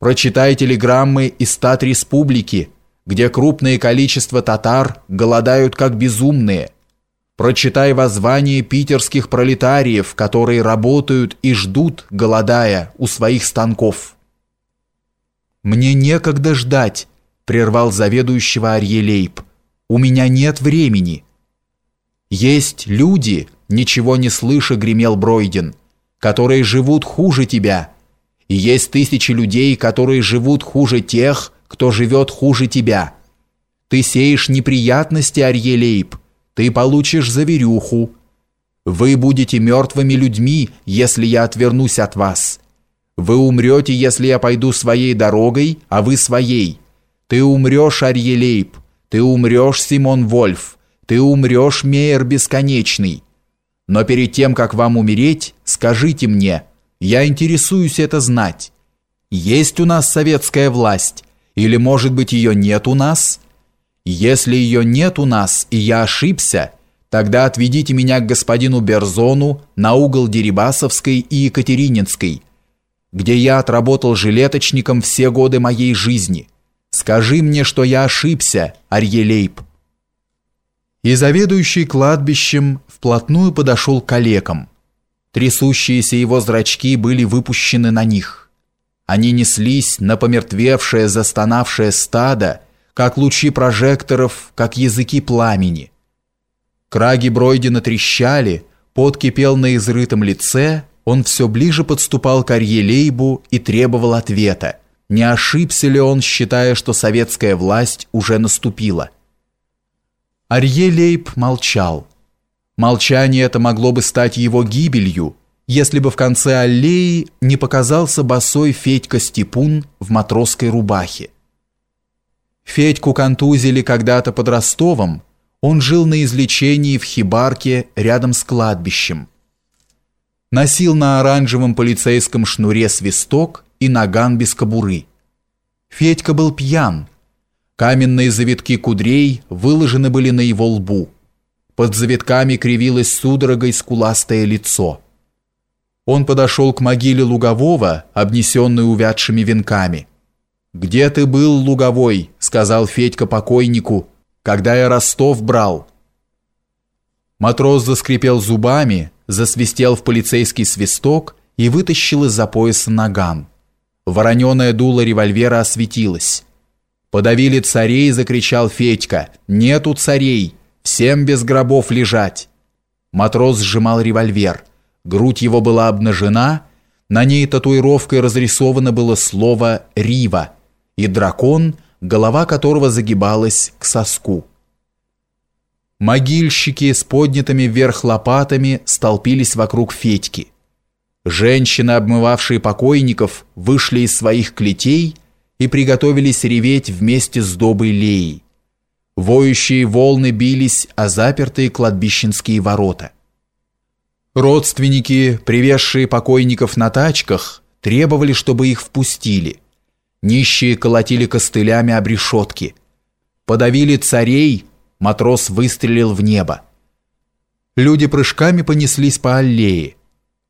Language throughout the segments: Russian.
Прочитай телеграммы из Тат Республики, где крупное количество татар голодают как безумные. Прочитай воззвания питерских пролетариев, которые работают и ждут, голодая, у своих станков. «Мне некогда ждать», — прервал заведующего Арьелейб. «У меня нет времени». «Есть люди», — ничего не слыша гремел Бройден, «которые живут хуже тебя» И есть тысячи людей, которые живут хуже тех, кто живет хуже тебя. Ты сеешь неприятности, Арьелейб, ты получишь заверюху. Вы будете мертвыми людьми, если я отвернусь от вас. Вы умрете, если я пойду своей дорогой, а вы своей. Ты умрешь, Арьелейб, ты умрешь, Симон Вольф, ты умрешь, Мейер Бесконечный. Но перед тем, как вам умереть, скажите мне – я интересуюсь это знать. Есть у нас советская власть или, может быть, ее нет у нас? Если ее нет у нас, и я ошибся, тогда отведите меня к господину Берзону на угол Дерибасовской и Екатерининской, где я отработал жилеточником все годы моей жизни. Скажи мне, что я ошибся, Арьелейб. И заведующий кладбищем вплотную подошел к калекам. Трясущиеся его зрачки были выпущены на них. Они неслись на помертвевшее, застонавшее стадо, как лучи прожекторов, как языки пламени. Краги Бройдена трещали, пот кипел на изрытом лице, он все ближе подступал к Арьелейбу и требовал ответа. Не ошибся ли он, считая, что советская власть уже наступила? Арьелейб молчал. Молчание это могло бы стать его гибелью, если бы в конце аллеи не показался босой Федька Степун в матросской рубахе. Федьку контузили когда-то под Ростовом, он жил на излечении в хибарке рядом с кладбищем. Носил на оранжевом полицейском шнуре свисток и наган без кобуры. Федька был пьян. Каменные завитки кудрей выложены были на его лбу. Под завитками кривилось судорогой скуластое лицо. Он подошел к могиле Лугового, обнесенной увядшими венками. «Где ты был, Луговой?» — сказал Федька покойнику, «когда я Ростов брал». Матрос заскрипел зубами, засвистел в полицейский свисток и вытащил из-за пояса наган. Вороненое дуло револьвера осветилось. «Подавили царей!» — закричал Федька. «Нету царей!» Всем без гробов лежать. Матрос сжимал револьвер. Грудь его была обнажена, на ней татуировкой разрисовано было слово «Рива», и дракон, голова которого загибалась к соску. Могильщики с поднятыми вверх лопатами столпились вокруг Федьки. Женщины, обмывавшие покойников, вышли из своих клетей и приготовились реветь вместе с добой Леей. Воющие волны бились о запертые кладбищенские ворота. Родственники, привезшие покойников на тачках, требовали, чтобы их впустили. Нищие колотили костылями об решетки. Подавили царей, матрос выстрелил в небо. Люди прыжками понеслись по аллее.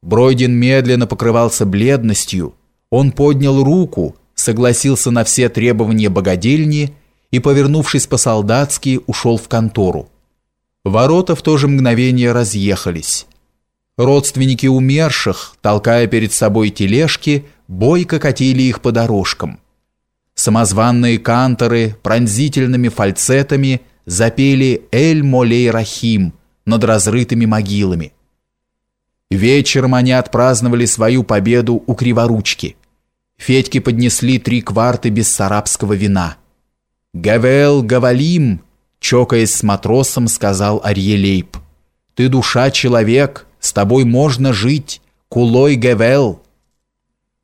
Бройден медленно покрывался бледностью. Он поднял руку, согласился на все требования богадельни и, повернувшись по-солдатски, ушел в контору. Ворота в то же мгновение разъехались. Родственники умерших, толкая перед собой тележки, бойко катили их по дорожкам. Самозванные канторы пронзительными фальцетами запели «Эль Молей Рахим» над разрытыми могилами. Вечером они отпраздновали свою победу у Криворучки. Федьке поднесли три кварты бессарабского вина – «Гавел Гавалим!» — чокаясь с матросом, сказал Арьелейб. «Ты душа человек, с тобой можно жить, кулой Гавел!»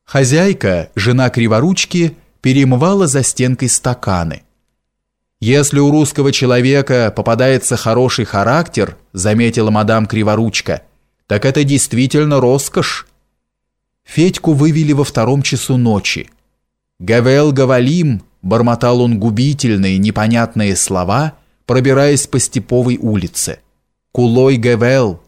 Хозяйка, жена Криворучки, перемывала за стенкой стаканы. «Если у русского человека попадается хороший характер», заметила мадам Криворучка, «так это действительно роскошь». Федьку вывели во втором часу ночи. «Гавел Гавалим!» Бормотал он губительные, непонятные слова, пробираясь по степовой улице. «Кулой Гевел!